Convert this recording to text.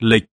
lịch